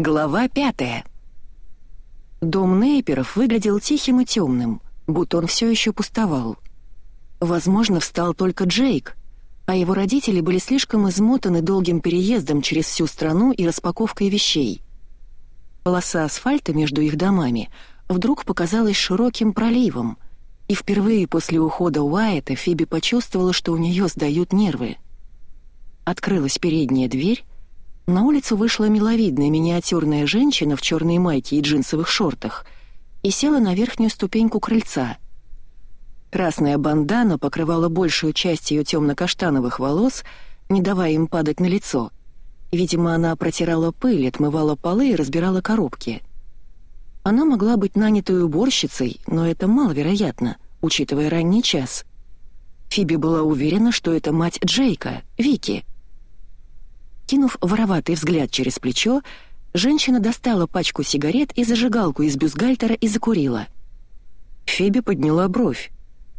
Глава пятая. Дом Нейперов выглядел тихим и темным, будто он все еще пустовал. Возможно, встал только Джейк, а его родители были слишком измотаны долгим переездом через всю страну и распаковкой вещей. Полоса асфальта между их домами вдруг показалась широким проливом, и впервые после ухода Уайта Фиби почувствовала, что у нее сдают нервы. Открылась передняя дверь, на улицу вышла миловидная миниатюрная женщина в черной майке и джинсовых шортах и села на верхнюю ступеньку крыльца. Красная бандана покрывала большую часть ее темно-каштановых волос, не давая им падать на лицо. Видимо, она протирала пыль, отмывала полы и разбирала коробки. Она могла быть нанятой уборщицей, но это маловероятно, учитывая ранний час. Фиби была уверена, что это мать Джейка, Вики — Кинув вороватый взгляд через плечо, женщина достала пачку сигарет и зажигалку из бюстгальтера и закурила. Феби подняла бровь.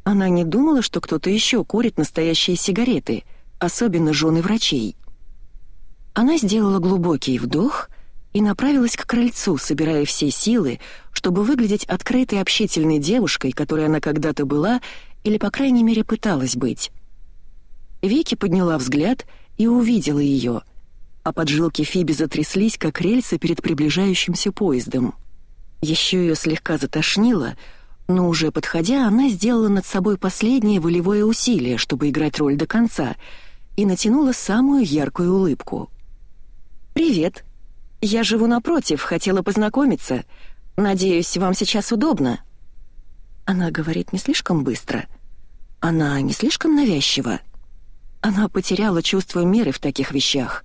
Она не думала, что кто-то еще курит настоящие сигареты, особенно жены врачей. Она сделала глубокий вдох и направилась к крыльцу, собирая все силы, чтобы выглядеть открытой общительной девушкой, которой она когда-то была или, по крайней мере, пыталась быть. Вики подняла взгляд и увидела ее — а поджилки Фиби затряслись, как рельсы перед приближающимся поездом. Еще ее слегка затошнило, но уже подходя, она сделала над собой последнее волевое усилие, чтобы играть роль до конца, и натянула самую яркую улыбку. «Привет. Я живу напротив, хотела познакомиться. Надеюсь, вам сейчас удобно?» Она говорит не слишком быстро. Она не слишком навязчива. Она потеряла чувство меры в таких вещах.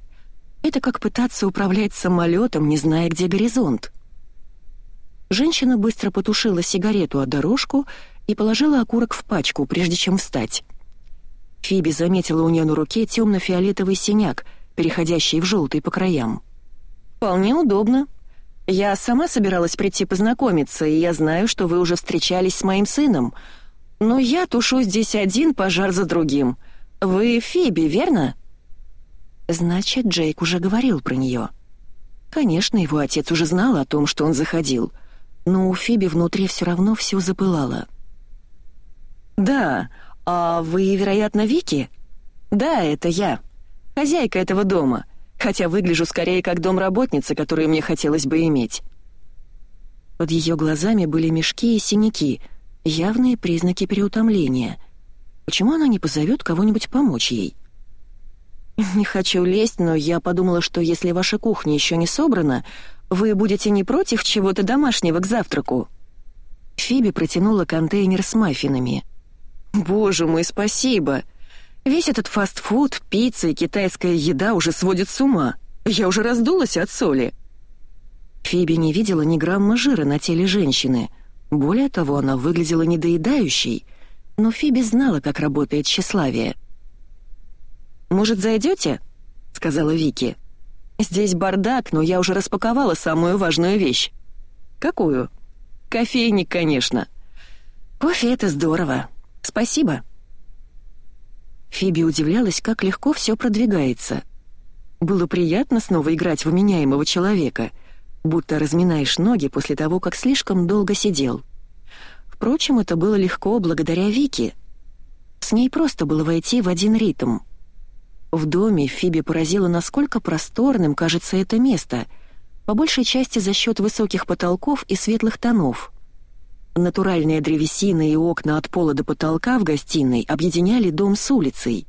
Это как пытаться управлять самолетом, не зная, где горизонт. Женщина быстро потушила сигарету о дорожку и положила окурок в пачку, прежде чем встать. Фиби заметила у нее на руке темно-фиолетовый синяк, переходящий в желтый по краям. «Вполне удобно. Я сама собиралась прийти познакомиться, и я знаю, что вы уже встречались с моим сыном. Но я тушу здесь один пожар за другим. Вы Фиби, верно?» Значит, Джейк уже говорил про нее. Конечно, его отец уже знал о том, что он заходил, но у Фиби внутри все равно все запылало. «Да, а вы, вероятно, Вики?» «Да, это я. Хозяйка этого дома, хотя выгляжу скорее как домработница, которую мне хотелось бы иметь». Под ее глазами были мешки и синяки, явные признаки переутомления. Почему она не позовет кого-нибудь помочь ей?» «Не хочу лезть, но я подумала, что если ваша кухня еще не собрана, вы будете не против чего-то домашнего к завтраку?» Фиби протянула контейнер с маффинами. «Боже мой, спасибо! Весь этот фастфуд, пицца и китайская еда уже сводит с ума. Я уже раздулась от соли». Фиби не видела ни грамма жира на теле женщины. Более того, она выглядела недоедающей. Но Фиби знала, как работает тщеславие — «Может, зайдете?» — сказала Вики. «Здесь бардак, но я уже распаковала самую важную вещь». «Какую?» «Кофейник, конечно». «Кофе — это здорово. Спасибо». Фиби удивлялась, как легко все продвигается. Было приятно снова играть в меняемого человека, будто разминаешь ноги после того, как слишком долго сидел. Впрочем, это было легко благодаря Вике. С ней просто было войти в один ритм — в доме Фиби поразило, насколько просторным кажется это место, по большей части за счет высоких потолков и светлых тонов. Натуральная древесина и окна от пола до потолка в гостиной объединяли дом с улицей.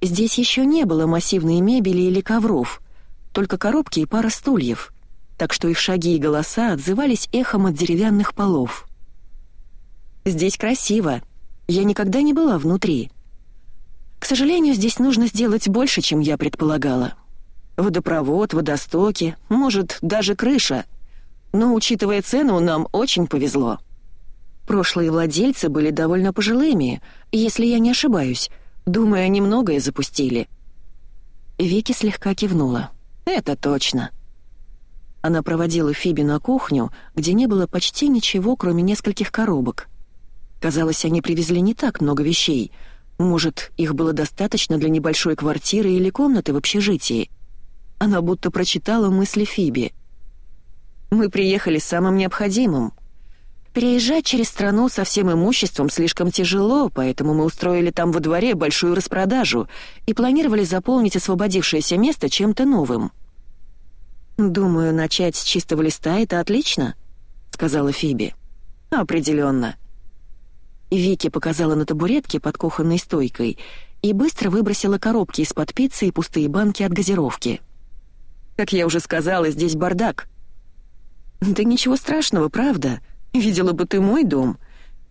Здесь еще не было массивной мебели или ковров, только коробки и пара стульев, так что их шаги и голоса отзывались эхом от деревянных полов. «Здесь красиво. Я никогда не была внутри», к сожалению, здесь нужно сделать больше, чем я предполагала. Водопровод, водостоки, может, даже крыша. Но, учитывая цену, нам очень повезло. Прошлые владельцы были довольно пожилыми, если я не ошибаюсь. Думаю, они многое запустили. Вики слегка кивнула. «Это точно». Она проводила Фиби на кухню, где не было почти ничего, кроме нескольких коробок. Казалось, они привезли не так много вещей — может, их было достаточно для небольшой квартиры или комнаты в общежитии? Она будто прочитала мысли Фиби. Мы приехали с самым необходимым. Переезжать через страну со всем имуществом слишком тяжело, поэтому мы устроили там во дворе большую распродажу и планировали заполнить освободившееся место чем-то новым. «Думаю, начать с чистого листа — это отлично», — сказала Фиби. «Определенно». Вики показала на табуретке под кухонной стойкой и быстро выбросила коробки из-под пиццы и пустые банки от газировки. «Как я уже сказала, здесь бардак». «Да ничего страшного, правда. Видела бы ты мой дом.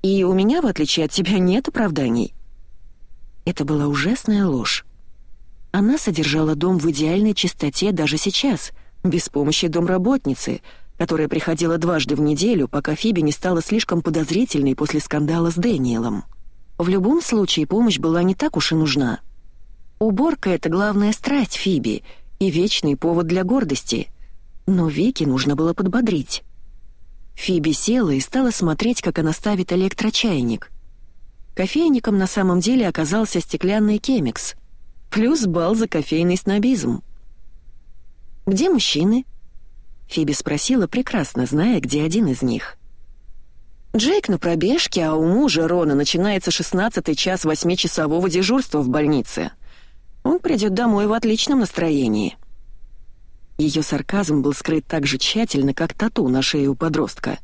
И у меня, в отличие от тебя, нет оправданий». Это была ужасная ложь. Она содержала дом в идеальной чистоте даже сейчас, без помощи домработницы, которая приходила дважды в неделю, пока Фиби не стала слишком подозрительной после скандала с Дэниелом. В любом случае помощь была не так уж и нужна. Уборка — это главная страсть Фиби и вечный повод для гордости. Но Вики нужно было подбодрить. Фиби села и стала смотреть, как она ставит электрочайник. Кофейником на самом деле оказался стеклянный кемикс. Плюс бал за кофейный снобизм. «Где мужчины?» Фиби спросила, прекрасно зная, где один из них. Джейк на пробежке, а у мужа Рона начинается шестнадцатый час восьмичасового дежурства в больнице. Он придет домой в отличном настроении. Ее сарказм был скрыт так же тщательно, как тату на шее у подростка.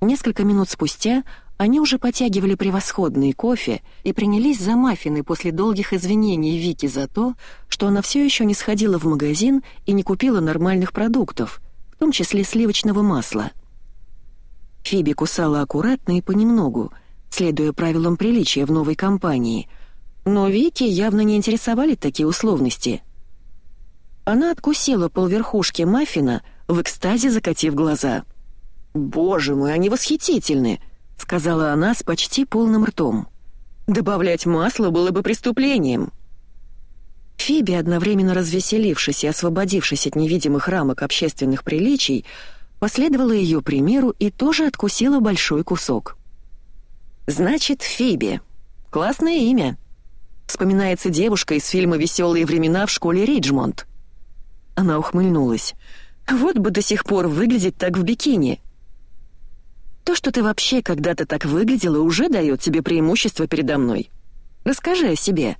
Несколько минут спустя они уже потягивали превосходный кофе и принялись за маффины после долгих извинений Вики за то, что она все еще не сходила в магазин и не купила нормальных продуктов, в том числе сливочного масла. Фиби кусала аккуратно и понемногу, следуя правилам приличия в новой компании, но Вики явно не интересовали такие условности — она откусила полверхушки маффина, в экстазе закатив глаза. «Боже мой, они восхитительны!» — сказала она с почти полным ртом. «Добавлять масло было бы преступлением». Фиби, одновременно развеселившись и освободившись от невидимых рамок общественных приличий, последовала ее примеру и тоже откусила большой кусок. «Значит, Фиби. Классное имя. Вспоминается девушка из фильма «Веселые времена» в школе Риджмонд. Она ухмыльнулась. «Вот бы до сих пор выглядеть так в бикини!» «То, что ты вообще когда-то так выглядела, уже дает тебе преимущество передо мной. Расскажи о себе».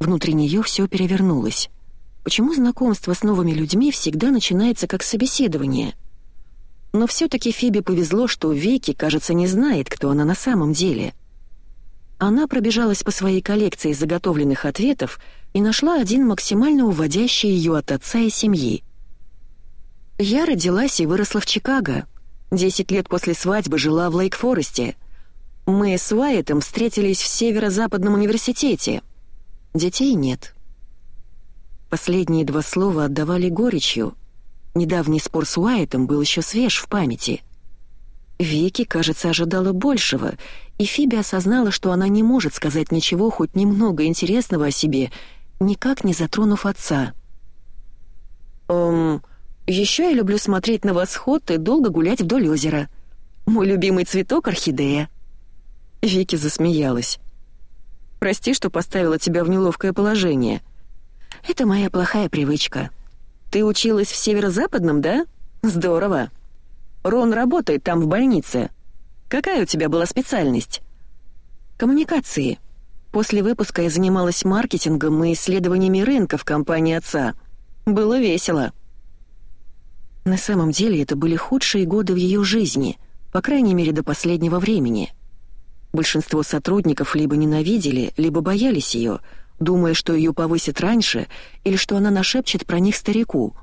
Внутри нее все перевернулось. Почему знакомство с новыми людьми всегда начинается как собеседование? Но все-таки Фибе повезло, что Вики, кажется, не знает, кто она на самом деле. Она пробежалась по своей коллекции заготовленных ответов и нашла один максимально уводящий ее от отца и семьи. «Я родилась и выросла в Чикаго. Десять лет после свадьбы жила в Лейк-Форесте. Мы с Уайетом встретились в Северо-Западном университете. Детей нет». Последние два слова отдавали горечью. Недавний спор с Уайтом был еще свеж в памяти. Вики, кажется, ожидала большего, и Фиби осознала, что она не может сказать ничего хоть немного интересного о себе никак не затронув отца. «Эм, еще я люблю смотреть на восход и долго гулять вдоль озера. Мой любимый цветок — орхидея». Вики засмеялась. «Прости, что поставила тебя в неловкое положение. Это моя плохая привычка. Ты училась в северо-западном, да? Здорово. Рон работает там в больнице. Какая у тебя была специальность?» «Коммуникации», После выпуска я занималась маркетингом и исследованиями рынка в компании отца. Было весело. На самом деле это были худшие годы в ее жизни, по крайней мере до последнего времени. Большинство сотрудников либо ненавидели, либо боялись ее, думая, что ее повысят раньше или что она нашепчет про них старику.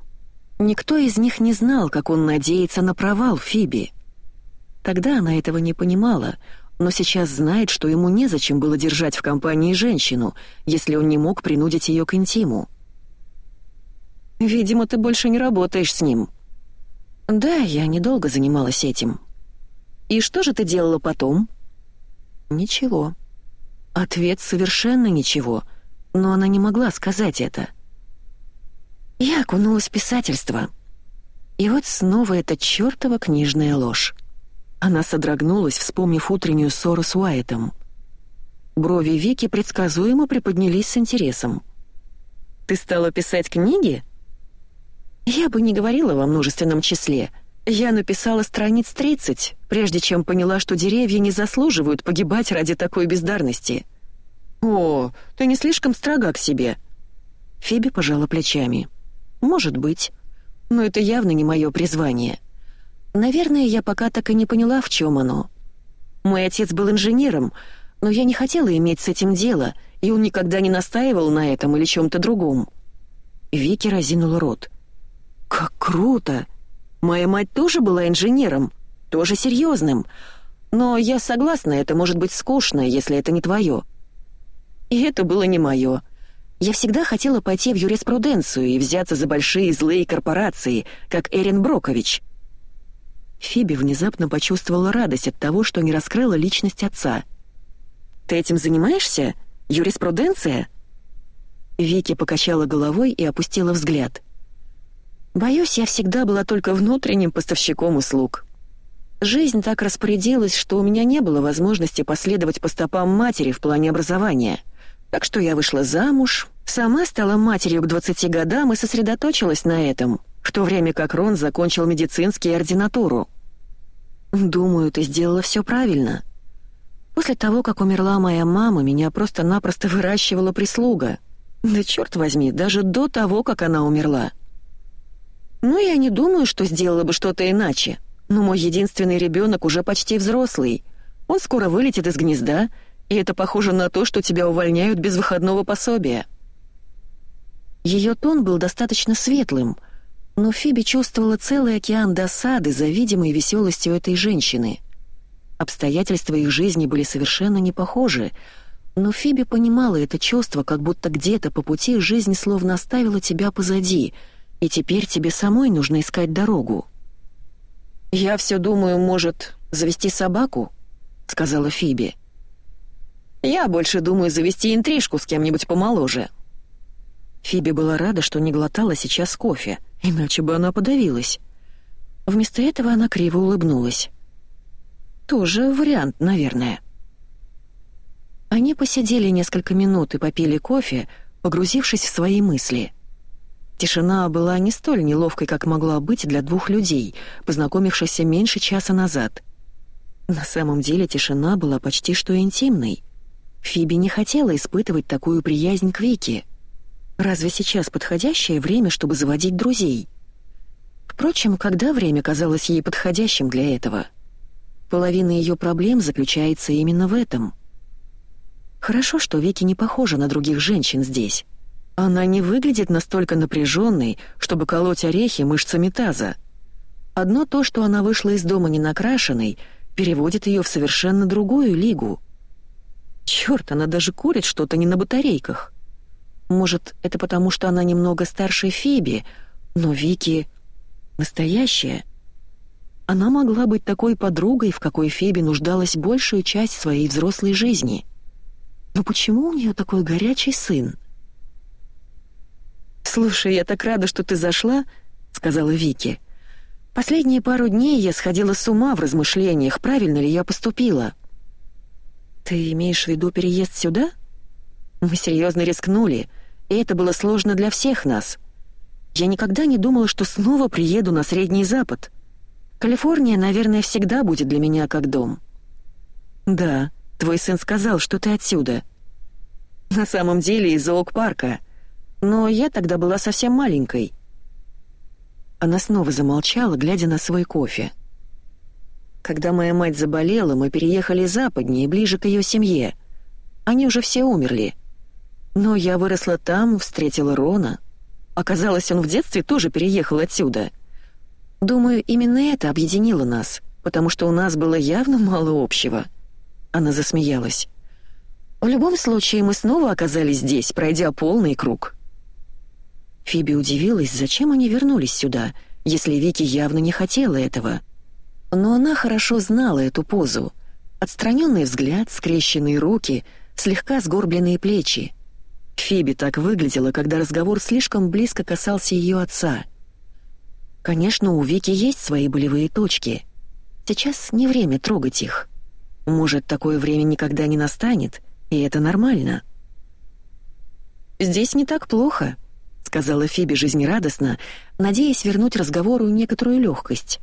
Никто из них не знал, как он надеется на провал Фиби. Тогда она этого не понимала, но сейчас знает, что ему незачем было держать в компании женщину, если он не мог принудить ее к интиму. «Видимо, ты больше не работаешь с ним». «Да, я недолго занималась этим». «И что же ты делала потом?» «Ничего». Ответ совершенно ничего, но она не могла сказать это. Я окунулась в писательство. И вот снова эта чёртова книжная ложь. Она содрогнулась, вспомнив утреннюю ссору с Уайтом. Брови Вики предсказуемо приподнялись с интересом. «Ты стала писать книги?» Я бы не говорила во множественном числе. Я написала страниц 30, прежде чем поняла, что деревья не заслуживают погибать ради такой бездарности. «О, ты не слишком строга к себе». Фиби пожала плечами. «Может быть. Но это явно не мое призвание. Наверное, я пока так и не поняла, в чем оно. Мой отец был инженером, но я не хотела иметь с этим дело, и он никогда не настаивал на этом или чем-то другом». Вики разинула рот. «Как круто! Моя мать тоже была инженером, тоже серьезным. Но я согласна, это может быть скучно, если это не твое. И это было не мое. Я всегда хотела пойти в юриспруденцию и взяться за большие злые корпорации, как Эрин Брокович. Фиби внезапно почувствовала радость от того, что не раскрыла личность отца. «Ты этим занимаешься? Юриспруденция?» Вики покачала головой и опустила взгляд. «Боюсь, я всегда была только внутренним поставщиком услуг. Жизнь так распорядилась, что у меня не было возможности последовать по стопам матери в плане образования». Так что я вышла замуж, сама стала матерью к 20 годам и сосредоточилась на этом, в то время как Рон закончил медицинский ординатуру. Думаю, ты сделала все правильно. После того, как умерла моя мама, меня просто-напросто выращивала прислуга. Да черт возьми, даже до того, как она умерла. Ну, я не думаю, что сделала бы что-то иначе. Но мой единственный ребенок уже почти взрослый. Он скоро вылетит из гнезда, и это похоже на то, что тебя увольняют без выходного пособия». Ее тон был достаточно светлым, но Фиби чувствовала целый океан досады за видимой веселостью этой женщины. Обстоятельства их жизни были совершенно не похожи, но Фиби понимала это чувство, как будто где-то по пути жизнь словно оставила тебя позади, и теперь тебе самой нужно искать дорогу. «Я все думаю, может, завести собаку?» — сказала Фиби. Я больше думаю завести интрижку с кем-нибудь помоложе». Фиби была рада, что не глотала сейчас кофе, иначе бы она подавилась. Вместо этого она криво улыбнулась. «Тоже вариант, наверное». Они посидели несколько минут и попили кофе, погрузившись в свои мысли. Тишина была не столь неловкой, как могла быть для двух людей, познакомившихся меньше часа назад. На самом деле тишина была почти что интимной — Фиби не хотела испытывать такую приязнь к Вике. Разве сейчас подходящее время, чтобы заводить друзей? Впрочем, когда время казалось ей подходящим для этого? Половина ее проблем заключается именно в этом. Хорошо, что Вики не похожа на других женщин здесь. Она не выглядит настолько напряженной, чтобы колоть орехи мышцами таза. Одно то, что она вышла из дома ненакрашенной, переводит ее в совершенно другую лигу — Черт, она даже курит что-то не на батарейках. Может, это потому, что она немного старше Фиби, но Вики настоящая. Она могла быть такой подругой, в какой Фиби нуждалась большую часть своей взрослой жизни. Но почему у нее такой горячий сын? «Слушай, я так рада, что ты зашла», — сказала Вики. «Последние пару дней я сходила с ума в размышлениях, правильно ли я поступила». «Ты имеешь в виду переезд сюда?» «Мы серьезно рискнули, и это было сложно для всех нас. Я никогда не думала, что снова приеду на Средний Запад. Калифорния, наверное, всегда будет для меня как дом». «Да, твой сын сказал, что ты отсюда». «На самом деле из Оук-парка. Но я тогда была совсем маленькой». Она снова замолчала, глядя на свой кофе. Когда моя мать заболела, мы переехали западнее, ближе к ее семье. Они уже все умерли. Но я выросла там, встретила Рона. Оказалось, он в детстве тоже переехал отсюда. Думаю, именно это объединило нас, потому что у нас было явно мало общего. Она засмеялась. В любом случае, мы снова оказались здесь, пройдя полный круг. Фиби удивилась, зачем они вернулись сюда, если Вики явно не хотела этого — но она хорошо знала эту позу. Отстраненный взгляд, скрещенные руки, слегка сгорбленные плечи. Фиби так выглядела, когда разговор слишком близко касался ее отца. Конечно, у Вики есть свои болевые точки. Сейчас не время трогать их. Может, такое время никогда не настанет, и это нормально. «Здесь не так плохо», — сказала Фиби жизнерадостно, надеясь вернуть разговору некоторую легкость.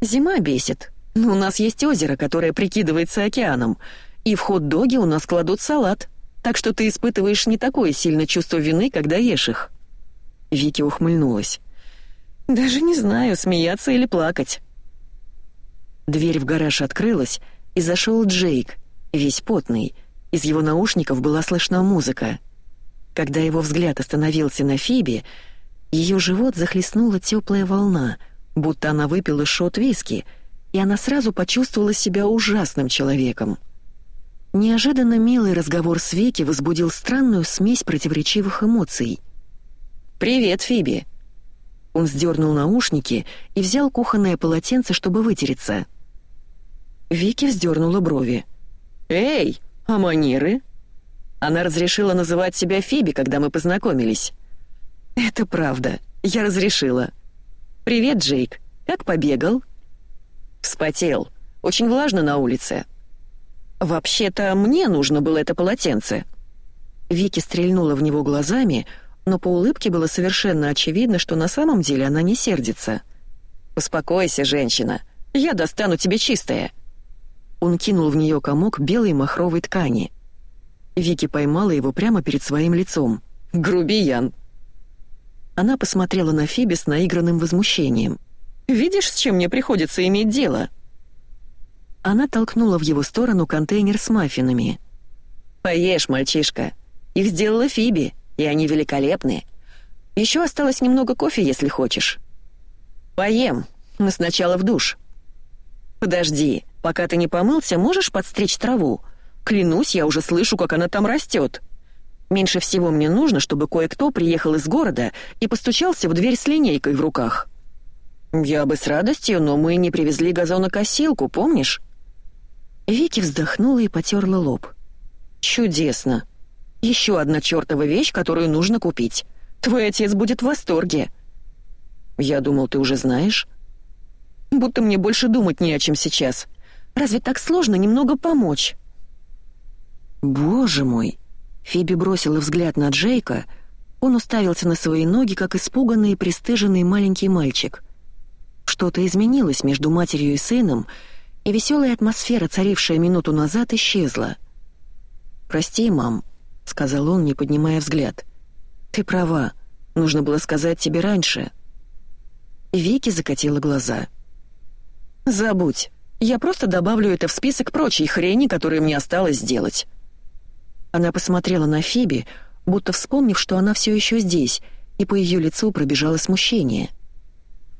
«Зима бесит, но у нас есть озеро, которое прикидывается океаном, и в хот-доге у нас кладут салат, так что ты испытываешь не такое сильное чувство вины, когда ешь их». Вики ухмыльнулась. «Даже не знаю, смеяться или плакать». Дверь в гараж открылась, и зашел Джейк, весь потный. Из его наушников была слышна музыка. Когда его взгляд остановился на Фиби, ее живот захлестнула теплая волна, будто она выпила шот виски, и она сразу почувствовала себя ужасным человеком. Неожиданно милый разговор с Вики возбудил странную смесь противоречивых эмоций. «Привет, Фиби!» Он сдернул наушники и взял кухонное полотенце, чтобы вытереться. Вики вздернула брови. «Эй, а манеры?» Она разрешила называть себя Фиби, когда мы познакомились. «Это правда. Я разрешила. Привет, Джейк. Как побегал?» «Вспотел. Очень влажно на улице». «Вообще-то мне нужно было это полотенце». Вики стрельнула в него глазами, но по улыбке было совершенно очевидно, что на самом деле она не сердится. «Успокойся, женщина. Я достану тебе чистое». Он кинул в нее комок белой махровой ткани. Вики поймала его прямо перед своим лицом. «Грубиян!» Она посмотрела на Фиби с наигранным возмущением. «Видишь, с чем мне приходится иметь дело?» Она толкнула в его сторону контейнер с маффинами. «Поешь, мальчишка. Их сделала Фиби, и они великолепные. Еще осталось немного кофе, если хочешь». «Поем, но сначала в душ». «Подожди, пока ты не помылся, можешь подстричь траву? Клянусь, я уже слышу, как она там растет. Меньше всего мне нужно, чтобы кое-кто приехал из города и постучался в дверь с линейкой в руках. Я бы с радостью, но мы не привезли газонокосилку, помнишь? Вики вздохнула и потерла лоб. Чудесно. Еще одна чертова вещь, которую нужно купить. Твой отец будет в восторге. Я думал, ты уже знаешь. Будто мне больше думать не о чем сейчас. Разве так сложно немного помочь? «Боже мой!» Фиби бросила взгляд на Джейка. Он уставился на свои ноги, как испуганный и пристыженный маленький мальчик. Что-то изменилось между матерью и сыном, и веселая атмосфера, царившая минуту назад, исчезла. «Прости, мам», — сказал он, не поднимая взгляд. «Ты права. Нужно было сказать тебе раньше». Вики закатила глаза. «Забудь. Я просто добавлю это в список прочей хрени, которую мне осталось сделать». Она посмотрела на Фиби, будто вспомнив, что она все еще здесь, и по ее лицу пробежало смущение.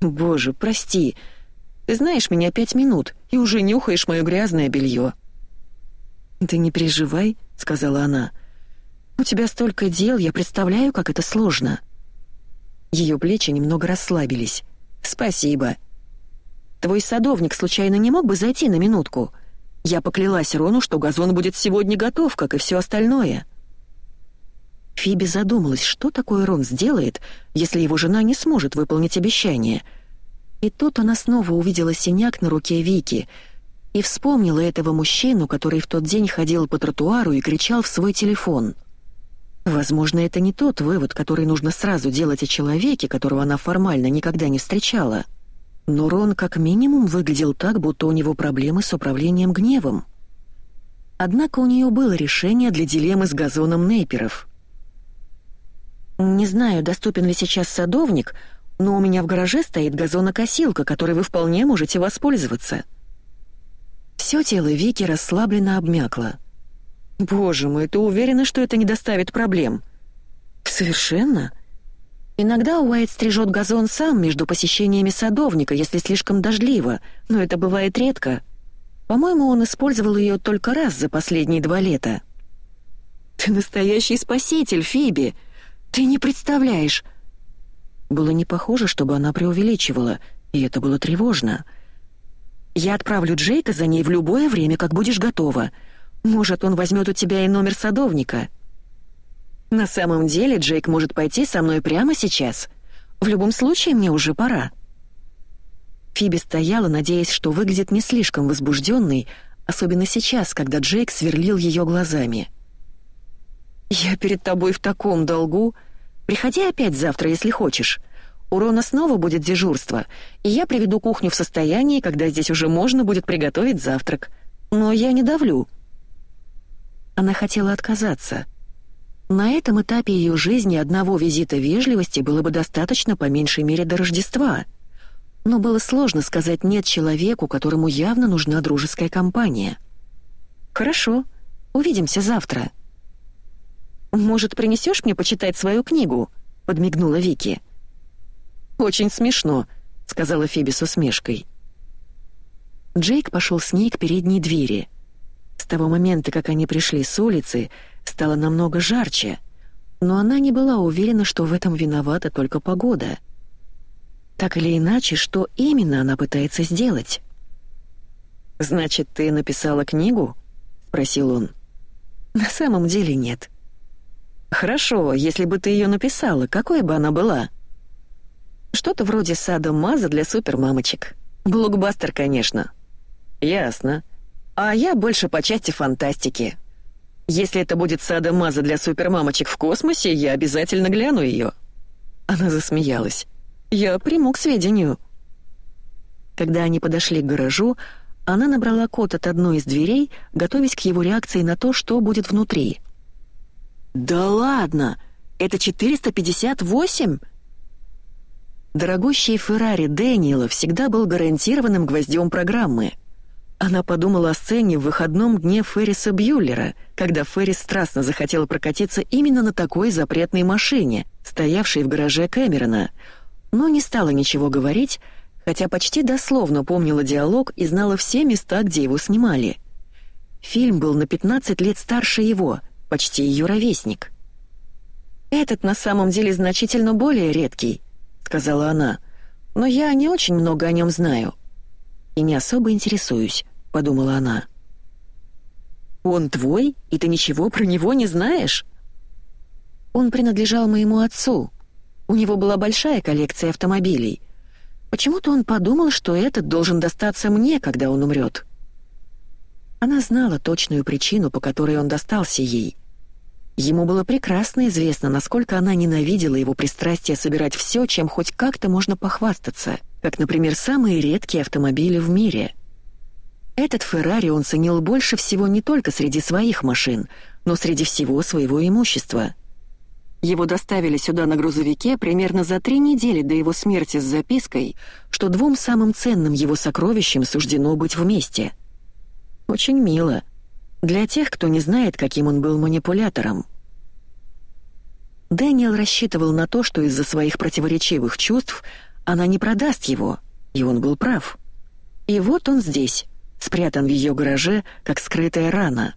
«Боже, прости. Ты знаешь меня пять минут и уже нюхаешь мое грязное белье». «Ты не переживай», — сказала она. «У тебя столько дел, я представляю, как это сложно». Ее плечи немного расслабились. «Спасибо. Твой садовник случайно не мог бы зайти на минутку?» Я поклялась Рону, что газон будет сегодня готов, как и все остальное. Фиби задумалась, что такое Рон сделает, если его жена не сможет выполнить обещание. И тут она снова увидела синяк на руке Вики и вспомнила этого мужчину, который в тот день ходил по тротуару и кричал в свой телефон. Возможно, это не тот вывод, который нужно сразу делать о человеке, которого она формально никогда не встречала — но Рон как минимум выглядел так, будто у него проблемы с управлением гневом. Однако у нее было решение для дилеммы с газоном Нейперов. «Не знаю, доступен ли сейчас садовник, но у меня в гараже стоит газонокосилка, которой вы вполне можете воспользоваться». Все тело Вики расслабленно обмякло. «Боже мой, ты уверена, что это не доставит проблем?» «Совершенно», Иногда Уайт стрижет газон сам между посещениями садовника, если слишком дождливо, но это бывает редко. По-моему, он использовал ее только раз за последние два лета. «Ты настоящий спаситель, Фиби! Ты не представляешь!» Было не похоже, чтобы она преувеличивала, и это было тревожно. «Я отправлю Джейка за ней в любое время, как будешь готова. Может, он возьмет у тебя и номер садовника». На самом деле Джейк может пойти со мной прямо сейчас. В любом случае, мне уже пора». Фиби стояла, надеясь, что выглядит не слишком возбужденной, особенно сейчас, когда Джейк сверлил ее глазами. «Я перед тобой в таком долгу. Приходи опять завтра, если хочешь. У Рона снова будет дежурство, и я приведу кухню в состояние, когда здесь уже можно будет приготовить завтрак. Но я не давлю». Она хотела отказаться. На этом этапе ее жизни одного визита вежливости было бы достаточно по меньшей мере до Рождества. Но было сложно сказать «нет» человеку, которому явно нужна дружеская компания. «Хорошо, увидимся завтра». «Может, принесешь мне почитать свою книгу?» — подмигнула Вики. «Очень смешно», — сказала Фиби с усмешкой. Джейк пошел с ней к передней двери. С того момента, как они пришли с улицы, стало намного жарче, но она не была уверена, что в этом виновата только погода. Так или иначе, что именно она пытается сделать? «Значит, ты написала книгу?» — спросил он. «На самом деле нет». «Хорошо, если бы ты ее написала, какой бы она была?» «Что-то вроде сада Маза для супермамочек. Блокбастер, конечно». «Ясно. А я больше по части фантастики. Если это будет сада Маза для супермамочек в космосе, я обязательно гляну ее». Она засмеялась. «Я приму к сведению». Когда они подошли к гаражу, она набрала код от одной из дверей, готовясь к его реакции на то, что будет внутри — «Да ладно! Это 458?» Дорогущий Феррари Дэниела всегда был гарантированным гвоздем программы. Она подумала о сцене в выходном дне Ферриса Бьюллера, когда Феррис страстно захотел прокатиться именно на такой запретной машине, стоявшей в гараже Кэмерона, но не стала ничего говорить, хотя почти дословно помнила диалог и знала все места, где его снимали. Фильм был на 15 лет старше его — почти ее ровесник. «Этот на самом деле значительно более редкий», — сказала она, «но я не очень много о нем знаю». «И не особо интересуюсь», — подумала она. «Он твой, и ты ничего про него не знаешь?» «Он принадлежал моему отцу. У него была большая коллекция автомобилей. Почему-то он подумал, что этот должен достаться мне, когда он умрет». Она знала точную причину, по которой он достался ей — Ему было прекрасно известно, насколько она ненавидела его пристрастие собирать все, чем хоть как-то можно похвастаться, как, например, самые редкие автомобили в мире. Этот Феррари он ценил больше всего не только среди своих машин, но среди всего своего имущества. Его доставили сюда на грузовике примерно за три недели до его смерти с запиской, что двум самым ценным его сокровищам суждено быть вместе. Очень мило — для тех, кто не знает, каким он был манипулятором. Дэниел рассчитывал на то, что из-за своих противоречивых чувств она не продаст его, и он был прав. И вот он здесь, спрятан в ее гараже, как скрытая рана.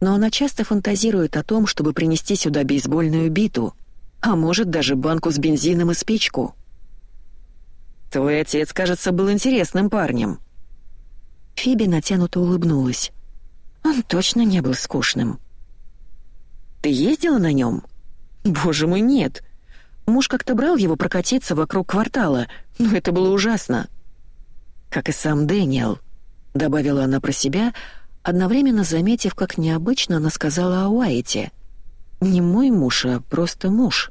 Но она часто фантазирует о том, чтобы принести сюда бейсбольную биту, а может даже банку с бензином и спичку. «Твой отец, кажется, был интересным парнем». Фиби натянуто улыбнулась. Он точно не был скучным. «Ты ездила на нем?» «Боже мой, нет. Муж как-то брал его прокатиться вокруг квартала, но это было ужасно». «Как и сам Дэниел», — добавила она про себя, одновременно заметив, как необычно она сказала о Уайте. «Не мой муж, а просто муж».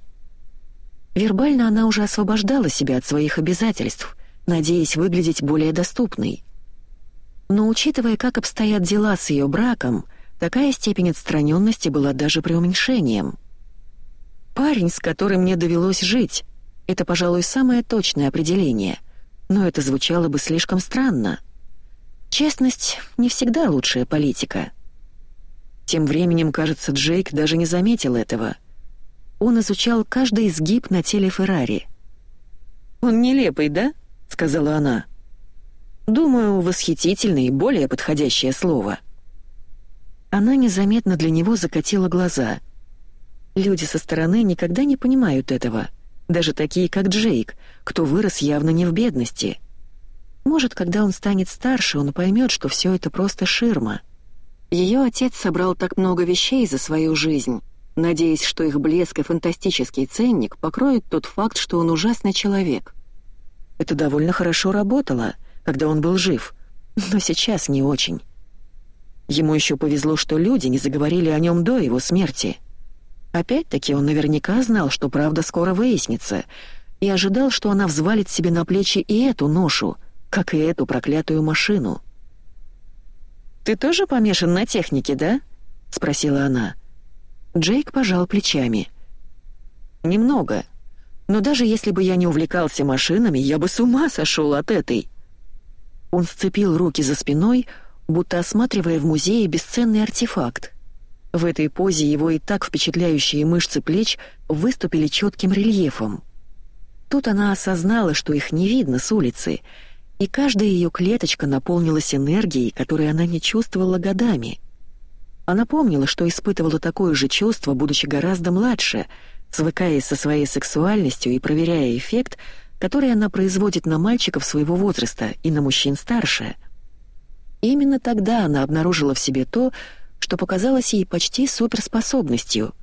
Вербально она уже освобождала себя от своих обязательств, надеясь выглядеть более доступной. Но учитывая, как обстоят дела с ее браком, такая степень отстраненности была даже преуменьшением. «Парень, с которым мне довелось жить», — это, пожалуй, самое точное определение, но это звучало бы слишком странно. Честность — не всегда лучшая политика. Тем временем, кажется, Джейк даже не заметил этого. Он изучал каждый изгиб на теле Феррари. «Он нелепый, да?» — сказала она. Думаю, восхитительное и более подходящее слово. Она незаметно для него закатила глаза. Люди со стороны никогда не понимают этого, даже такие, как Джейк, кто вырос явно не в бедности. Может, когда он станет старше, он поймет, что все это просто ширма. Ее отец собрал так много вещей за свою жизнь, надеясь, что их блеск и фантастический ценник покроют тот факт, что он ужасный человек. Это довольно хорошо работало — когда он был жив, но сейчас не очень. Ему еще повезло, что люди не заговорили о нем до его смерти. Опять-таки он наверняка знал, что правда скоро выяснится, и ожидал, что она взвалит себе на плечи и эту ношу, как и эту проклятую машину. «Ты тоже помешан на технике, да?» — спросила она. Джейк пожал плечами. «Немного. Но даже если бы я не увлекался машинами, я бы с ума сошел от этой». Он сцепил руки за спиной, будто осматривая в музее бесценный артефакт. В этой позе его и так впечатляющие мышцы плеч выступили четким рельефом. Тут она осознала, что их не видно с улицы, и каждая ее клеточка наполнилась энергией, которой она не чувствовала годами. Она помнила, что испытывала такое же чувство, будучи гораздо младше, свыкаясь со своей сексуальностью и проверяя эффект, который она производит на мальчиков своего возраста и на мужчин старше. Именно тогда она обнаружила в себе то, что показалось ей почти суперспособностью.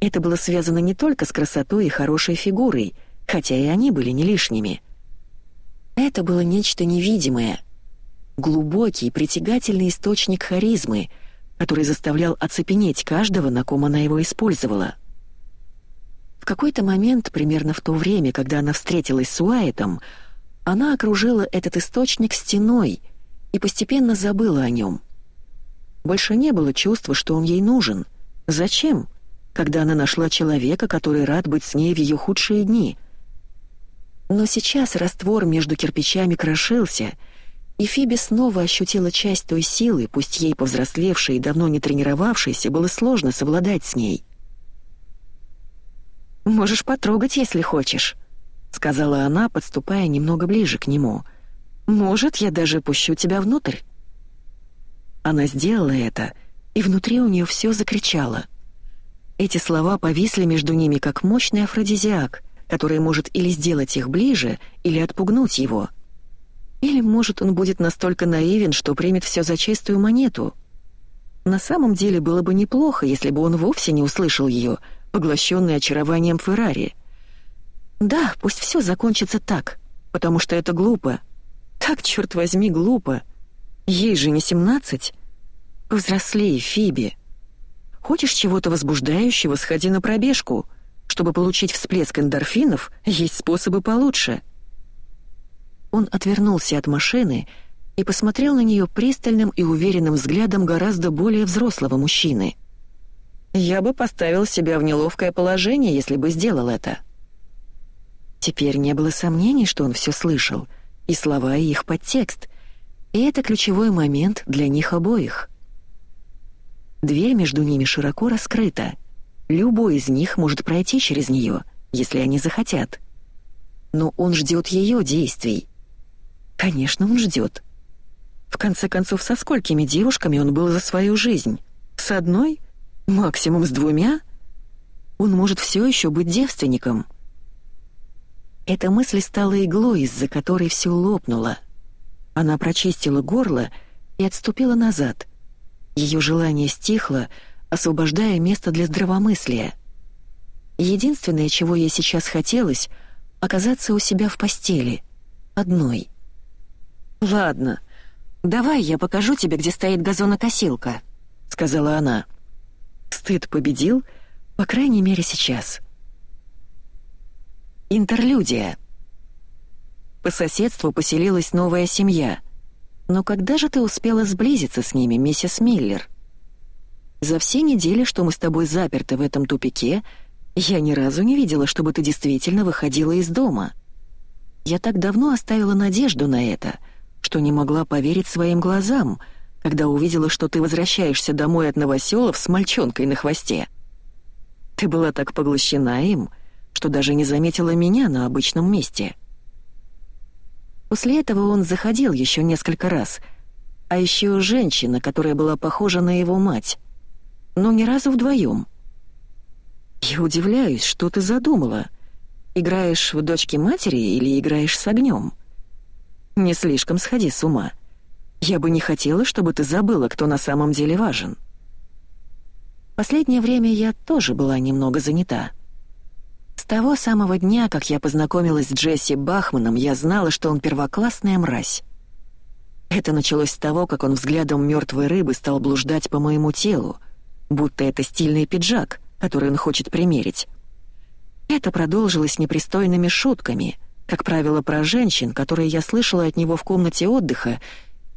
Это было связано не только с красотой и хорошей фигурой, хотя и они были не лишними. Это было нечто невидимое, глубокий, притягательный источник харизмы, который заставлял оцепенеть каждого, на ком она его использовала. В какой-то момент, примерно в то время, когда она встретилась с Уайтом, она окружила этот источник стеной и постепенно забыла о нем — больше не было чувства, что он ей нужен. Зачем? Когда она нашла человека, который рад быть с ней в ее худшие дни. Но сейчас раствор между кирпичами крошился, и Фиби снова ощутила часть той силы, пусть ей повзрослевшей и давно не тренировавшейся, было сложно совладать с ней. «Можешь потрогать, если хочешь», — сказала она, подступая немного ближе к нему. «Может, я даже пущу тебя внутрь». Она сделала это, и внутри у нее все закричало. Эти слова повисли между ними, как мощный афродизиак, который может или сделать их ближе, или отпугнуть его. Или, может, он будет настолько наивен, что примет все за чистую монету. На самом деле было бы неплохо, если бы он вовсе не услышал ее, поглощенный очарованием Феррари. Да, пусть все закончится так, потому что это глупо. Так, черт возьми, глупо. Ей же не семнадцать. Взрослей, Фиби. Хочешь чего-то возбуждающего, сходи на пробежку. Чтобы получить всплеск эндорфинов, есть способы получше. Он отвернулся от машины и посмотрел на нее пристальным и уверенным взглядом гораздо более взрослого мужчины. «Я бы поставил себя в неловкое положение, если бы сделал это». Теперь не было сомнений, что он все слышал, и слова, и их подтекст — и это ключевой момент для них обоих. Дверь между ними широко раскрыта. Любой из них может пройти через нее, если они захотят. Но он ждет ее действий. Конечно, он ждет. В конце концов, со сколькими девушками он был за свою жизнь? С одной? Максимум с двумя? Он может все еще быть девственником. Эта мысль стала иглой, из-за которой все лопнуло — она прочистила горло и отступила назад. Ее желание стихло, освобождая место для здравомыслия. Единственное, чего ей сейчас хотелось — оказаться у себя в постели, одной. «Ладно, давай я покажу тебе, где стоит газонокосилка», — сказала она. Стыд победил, по крайней мере, сейчас. Интерлюдия. По соседству поселилась новая семья. Но когда же ты успела сблизиться с ними, миссис Миллер? За все недели, что мы с тобой заперты в этом тупике, я ни разу не видела, чтобы ты действительно выходила из дома. Я так давно оставила надежду на это, что не могла поверить своим глазам, когда увидела, что ты возвращаешься домой от новоселов с мальчонкой на хвосте. Ты была так поглощена им, что даже не заметила меня на обычном месте. После этого он заходил еще несколько раз. А еще женщина, которая была похожа на его мать. Но ни разу вдвоем. Я удивляюсь, что ты задумала. Играешь в дочке матери или играешь с огнем? Не слишком сходи с ума. Я бы не хотела, чтобы ты забыла, кто на самом деле важен. Последнее время я тоже была немного занята. С того самого дня, как я познакомилась с Джесси Бахманом, я знала, что он первоклассная мразь. Это началось с того, как он взглядом мертвой рыбы стал блуждать по моему телу, будто это стильный пиджак, который он хочет примерить. Это продолжилось непристойными шутками, как правило, про женщин, которые я слышала от него в комнате отдыха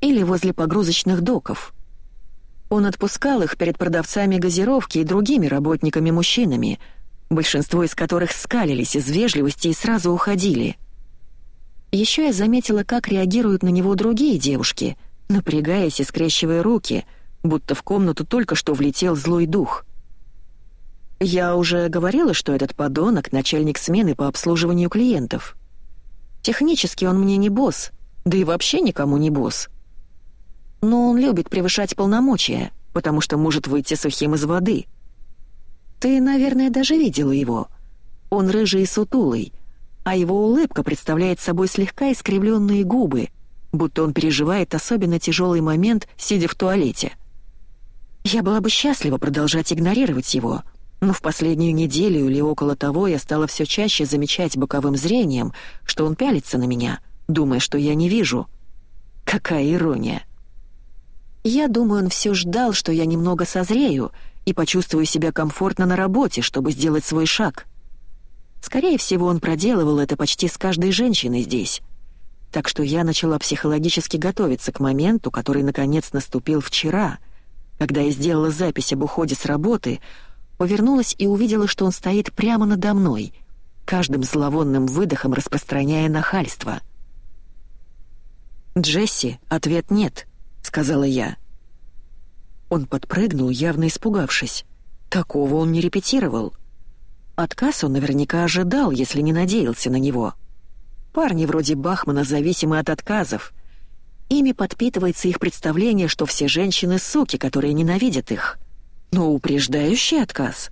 или возле погрузочных доков. Он отпускал их перед продавцами газировки и другими работниками-мужчинами, большинство из которых скалились из вежливости и сразу уходили. Еще я заметила, как реагируют на него другие девушки, напрягаясь и скрещивая руки, будто в комнату только что влетел злой дух. Я уже говорила, что этот подонок — начальник смены по обслуживанию клиентов. Технически он мне не босс, да и вообще никому не босс. Но он любит превышать полномочия, потому что может выйти сухим из воды. Ты, наверное, даже видела его. Он рыжий и сутулый, а его улыбка представляет собой слегка искривленные губы, будто он переживает особенно тяжелый момент, сидя в туалете. Я была бы счастлива продолжать игнорировать его, но в последнюю неделю или около того я стала все чаще замечать боковым зрением, что он пялится на меня, думая, что я не вижу. Какая ирония. Я думаю, он все ждал, что я немного созрею и почувствую себя комфортно на работе, чтобы сделать свой шаг. Скорее всего, он проделывал это почти с каждой женщиной здесь. Так что я начала психологически готовиться к моменту, который наконец наступил вчера, когда я сделала запись об уходе с работы, повернулась и увидела, что он стоит прямо надо мной, каждым зловонным выдохом распространяя нахальство. «Джесси, ответ нет», — сказала я. Он подпрыгнул, явно испугавшись. Такого он не репетировал. Отказ он наверняка ожидал, если не надеялся на него. Парни вроде Бахмана зависимы от отказов. Ими подпитывается их представление, что все женщины — суки, которые ненавидят их. Но упреждающий отказ?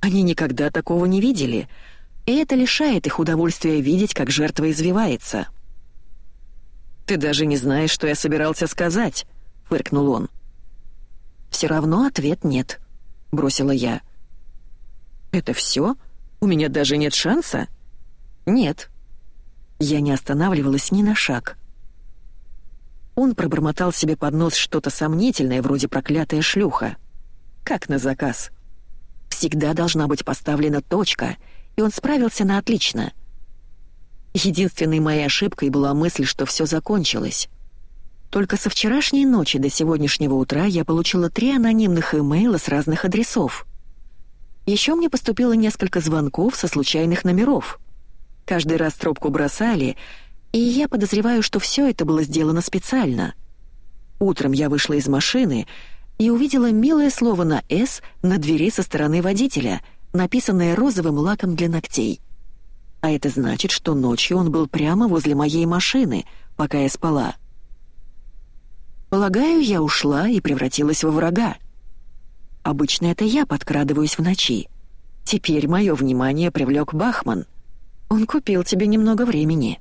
Они никогда такого не видели, и это лишает их удовольствия видеть, как жертва извивается. «Ты даже не знаешь, что я собирался сказать», — фыркнул он. «Все равно ответ нет», — бросила я. «Это все? У меня даже нет шанса?» «Нет». Я не останавливалась ни на шаг. Он пробормотал себе под нос что-то сомнительное, вроде проклятая шлюха. Как на заказ. Всегда должна быть поставлена точка, и он справился на отлично. Единственной моей ошибкой была мысль, что все закончилось. Только со вчерашней ночи до сегодняшнего утра я получила три анонимных имейла с разных адресов. Еще мне поступило несколько звонков со случайных номеров. Каждый раз трубку бросали, и я подозреваю, что все это было сделано специально. Утром я вышла из машины и увидела милое слово на «С» на двери со стороны водителя, написанное розовым лаком для ногтей. А это значит, что ночью он был прямо возле моей машины, пока я спала. Полагаю, я ушла и превратилась во врага. Обычно это я подкрадываюсь в ночи. Теперь мое внимание привлек Бахман. Он купил тебе немного времени.